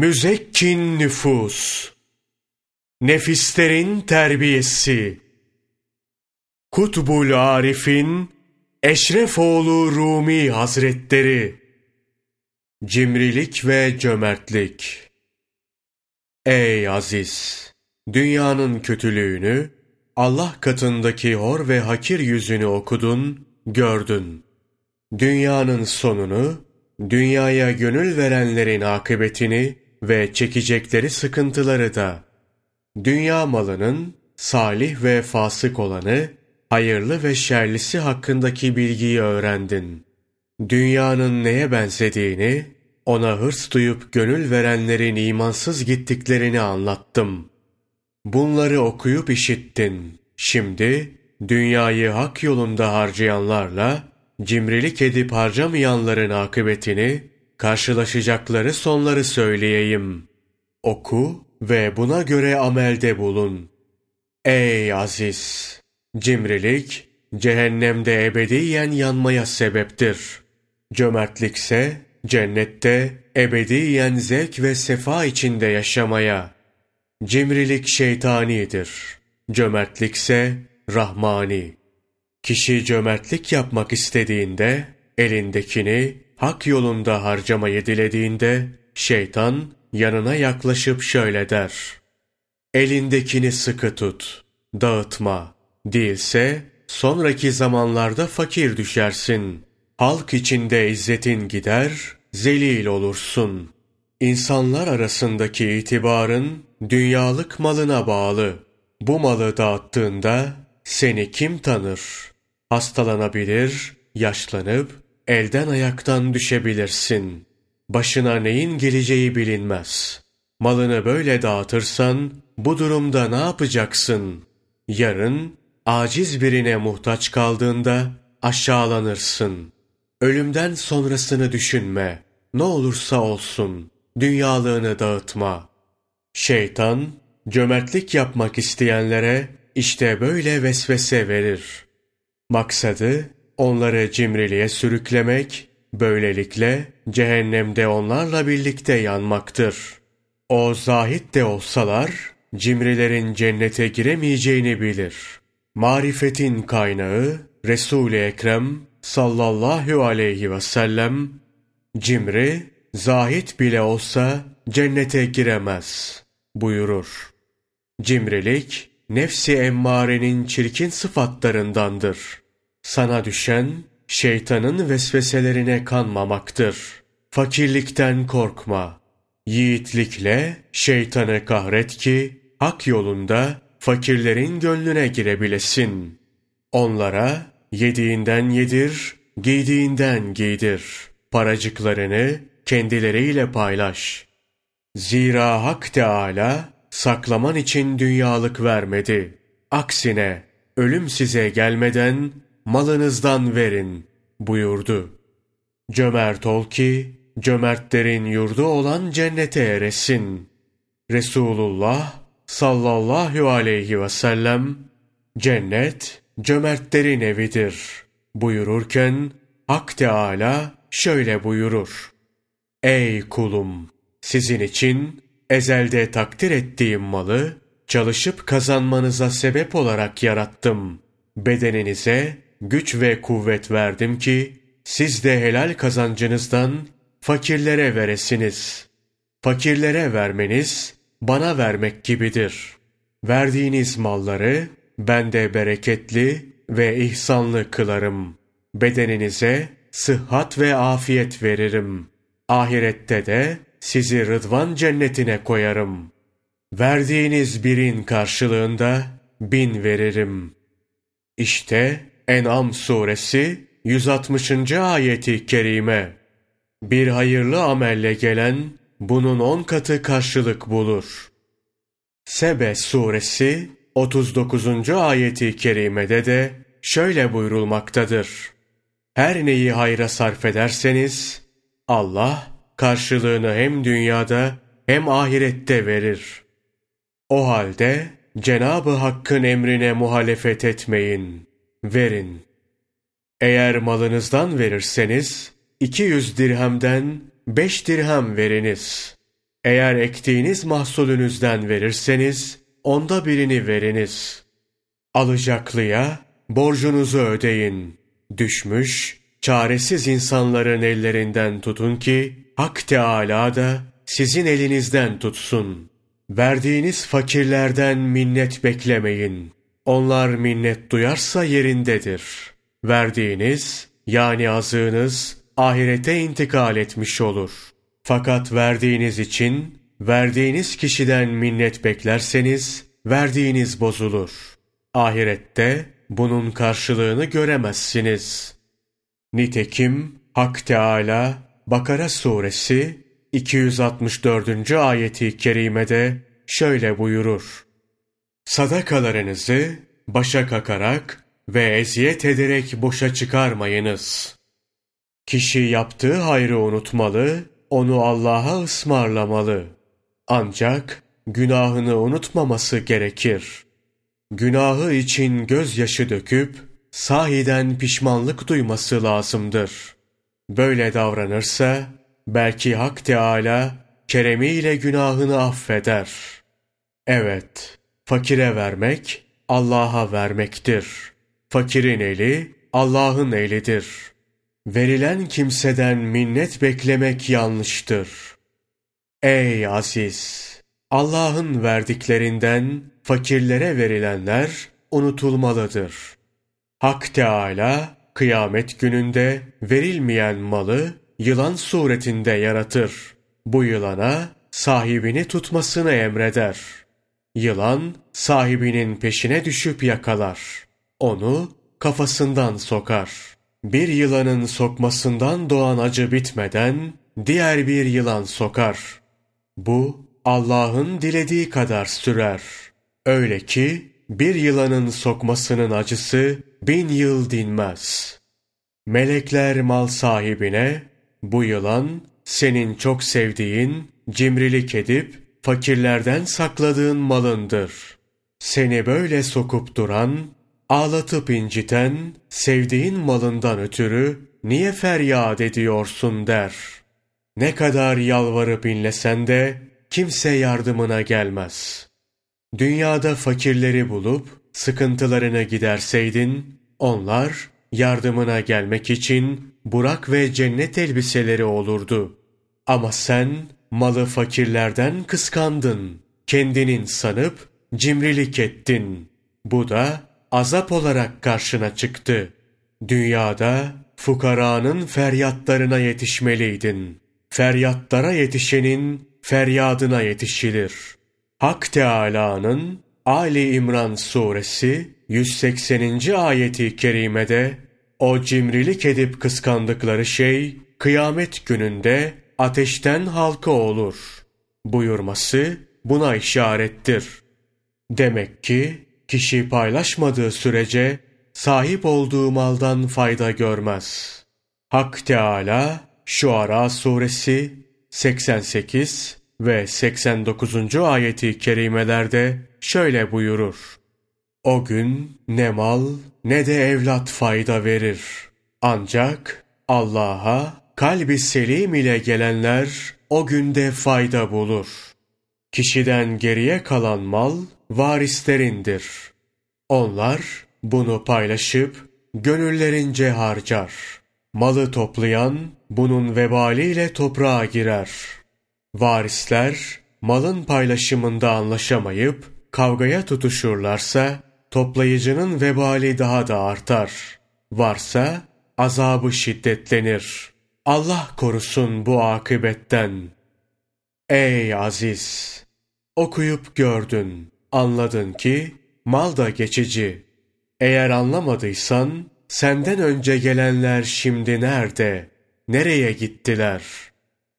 Müzekkin nüfus, nefislerin terbiyesi, Kutbul Arif'in Eşrefoğlu Rumi Hazretleri, Cimrilik ve cömertlik. Ey aziz! Dünyanın kötülüğünü, Allah katındaki hor ve hakir yüzünü okudun, gördün. Dünyanın sonunu, dünyaya gönül verenlerin akıbetini ve çekecekleri sıkıntıları da, dünya malının salih ve fasık olanı, hayırlı ve şerlisi hakkındaki bilgiyi öğrendin. Dünyanın neye benzediğini, ona hırs duyup gönül verenlerin imansız gittiklerini anlattım. Bunları okuyup işittin. Şimdi dünyayı hak yolunda harcayanlarla cimrilik edip harcamayanların akıbetini, karşılaşacakları sonları söyleyeyim. Oku ve buna göre amelde bulun. Ey aziz! Cimrilik, cehennemde ebediyen yanmaya sebeptir. Cömertlikse, cennette ebediyen zevk ve sefa içinde yaşamaya. Cimrilik şeytanidir. Cömertlikse rahmani. Kişi cömertlik yapmak istediğinde, elindekini hak yolunda harcamayı dilediğinde, şeytan yanına yaklaşıp şöyle der. Elindekini sıkı tut, dağıtma. Değilse, sonraki zamanlarda fakir düşersin. Halk içinde izzetin gider, zelil olursun. İnsanlar arasındaki itibarın dünyalık malına bağlı. Bu malı dağıttığında seni kim tanır? Hastalanabilir, yaşlanıp elden ayaktan düşebilirsin. Başına neyin geleceği bilinmez. Malını böyle dağıtırsan bu durumda ne yapacaksın? Yarın aciz birine muhtaç kaldığında aşağılanırsın. Ölümden sonrasını düşünme. Ne olursa olsun dünyalığını dağıtma. Şeytan cömertlik yapmak isteyenlere işte böyle vesvese verir. Maksadı onları cimriliğe sürüklemek, böylelikle cehennemde onlarla birlikte yanmaktır. O zahit de olsalar, cimrilerin cennete giremeyeceğini bilir. Marifetin kaynağı Resul-i Ekrem sallallahu aleyhi ve sellem, cimri, zahit bile olsa cennete giremez buyurur. Cimrilik, nefsi emmarenin çirkin sıfatlarındandır. Sana düşen, şeytanın vesveselerine kanmamaktır. Fakirlikten korkma. Yiğitlikle şeytanı kahret ki, hak yolunda fakirlerin gönlüne girebilesin. Onlara yediğinden yedir, giydiğinden giydir. Paracıklarını kendileriyle paylaş. Zira Hak Teâlâ saklaman için dünyalık vermedi. Aksine ölüm size gelmeden malınızdan verin buyurdu. Cömert ol ki cömertlerin yurdu olan cennete eresin. Resulullah sallallahu aleyhi ve sellem cennet cömertlerin evidir buyururken Hak Teâlâ şöyle buyurur. Ey kulum! Sizin için ezelde takdir ettiğim malı çalışıp kazanmanıza sebep olarak yarattım. Bedeninize güç ve kuvvet verdim ki siz de helal kazancınızdan fakirlere veresiniz. Fakirlere vermeniz bana vermek gibidir. Verdiğiniz malları ben de bereketli ve ihsanlı kılarım. Bedeninize sıhhat ve afiyet veririm. Ahirette de sizi rıdvan cennetine koyarım. Verdiğiniz birin karşılığında bin veririm. İşte En'am suresi 160. ayeti kerime. Bir hayırlı amelle gelen bunun on katı karşılık bulur. Sebe suresi 39. ayeti kerimede de şöyle buyurulmaktadır. Her neyi hayra sarf ederseniz Allah karşılığını hem dünyada hem ahirette verir. O halde Cenab-ı Hakk'ın emrine muhalefet etmeyin, verin. Eğer malınızdan verirseniz, 200 dirhemden 5 dirhem veriniz. Eğer ektiğiniz mahsulünüzden verirseniz, onda birini veriniz. Alacaklıya borcunuzu ödeyin. Düşmüş, çaresiz insanların ellerinden tutun ki, Hak Teâlâ da sizin elinizden tutsun. Verdiğiniz fakirlerden minnet beklemeyin. Onlar minnet duyarsa yerindedir. Verdiğiniz, yani azığınız, ahirete intikal etmiş olur. Fakat verdiğiniz için, verdiğiniz kişiden minnet beklerseniz, verdiğiniz bozulur. Ahirette bunun karşılığını göremezsiniz. Nitekim Hak Teâlâ, Bakara suresi 264. ayeti kerimede şöyle buyurur. Sadakalarınızı başa kakarak ve eziyet ederek boşa çıkarmayınız. Kişi yaptığı hayrı unutmalı, onu Allah'a ısmarlamalı. Ancak günahını unutmaması gerekir. Günahı için gözyaşı döküp sahiden pişmanlık duyması lazımdır. Böyle davranırsa belki Hak Teâlâ keremiyle günahını affeder. Evet, fakire vermek Allah'a vermektir. Fakirin eli Allah'ın elidir. Verilen kimseden minnet beklemek yanlıştır. Ey aziz! Allah'ın verdiklerinden fakirlere verilenler unutulmalıdır. Hak Teâlâ kıyamet gününde verilmeyen malı yılan suretinde yaratır. Bu yılana sahibini tutmasını emreder. Yılan sahibinin peşine düşüp yakalar. Onu kafasından sokar. Bir yılanın sokmasından doğan acı bitmeden diğer bir yılan sokar. Bu Allah'ın dilediği kadar sürer. Öyle ki bir yılanın sokmasının acısı bin yıl dinmez. Melekler mal sahibine bu yılan senin çok sevdiğin, cimrilik edip fakirlerden sakladığın malındır. Seni böyle sokup duran, ağlatıp inciten, sevdiğin malından ötürü niye feryat ediyorsun der. Ne kadar yalvarıp inlesen de kimse yardımına gelmez. Dünyada fakirleri bulup sıkıntılarını giderseydin, onlar yardımına gelmek için Burak ve cennet elbiseleri olurdu. Ama sen malı fakirlerden kıskandın. Kendinin sanıp cimrilik ettin. Bu da azap olarak karşına çıktı. Dünyada fukaranın feryatlarına yetişmeliydin. Feryatlara yetişenin feryadına yetişilir. Hak Teâlâ'nın Ali İmran suresi 180. ayeti kerimede o cimrilik edip kıskandıkları şey kıyamet gününde ateşten halka olur buyurması buna işarettir. Demek ki kişi paylaşmadığı sürece sahip olduğu maldan fayda görmez. Hak Teala Şuara suresi 88 ve 89. ayeti kerimelerde şöyle buyurur. O gün ne mal ne de evlat fayda verir. Ancak Allah'a kalbi selim ile gelenler o günde fayda bulur. Kişiden geriye kalan mal varislerindir. Onlar bunu paylaşıp gönüllerince harcar. Malı toplayan bunun vebaliyle toprağa girer. Varisler malın paylaşımında anlaşamayıp kavgaya tutuşurlarsa toplayıcının vebali daha da artar. Varsa azabı şiddetlenir. Allah korusun bu akıbetten. Ey aziz! Okuyup gördün, anladın ki mal da geçici. Eğer anlamadıysan senden önce gelenler şimdi nerede, nereye gittiler?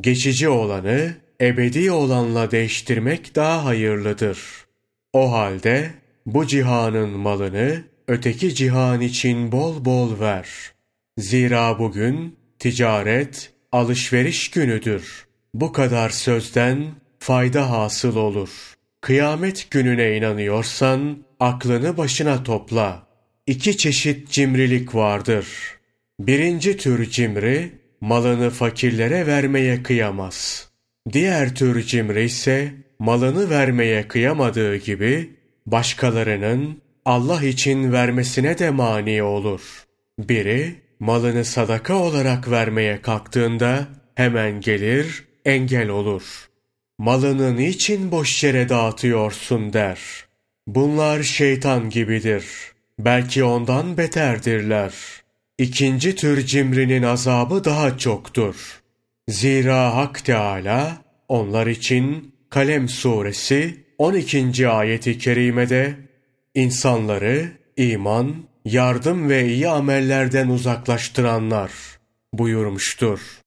Geçici olanı ebedi olanla değiştirmek daha hayırlıdır. O halde bu cihanın malını öteki cihan için bol bol ver. Zira bugün ticaret, alışveriş günüdür. Bu kadar sözden fayda hasıl olur. Kıyamet gününe inanıyorsan aklını başına topla. İki çeşit cimrilik vardır. Birinci tür cimri, malını fakirlere vermeye kıyamaz. Diğer tür cimri ise malını vermeye kıyamadığı gibi başkalarının Allah için vermesine de mani olur. Biri malını sadaka olarak vermeye kalktığında hemen gelir, engel olur. Malını niçin boş yere dağıtıyorsun der. Bunlar şeytan gibidir. Belki ondan beterdirler. İkinci tür cimrinin azabı daha çoktur. Zira Hak Teâlâ onlar için Kalem suresi 12. ayeti kerimede insanları iman, yardım ve iyi amellerden uzaklaştıranlar buyurmuştur.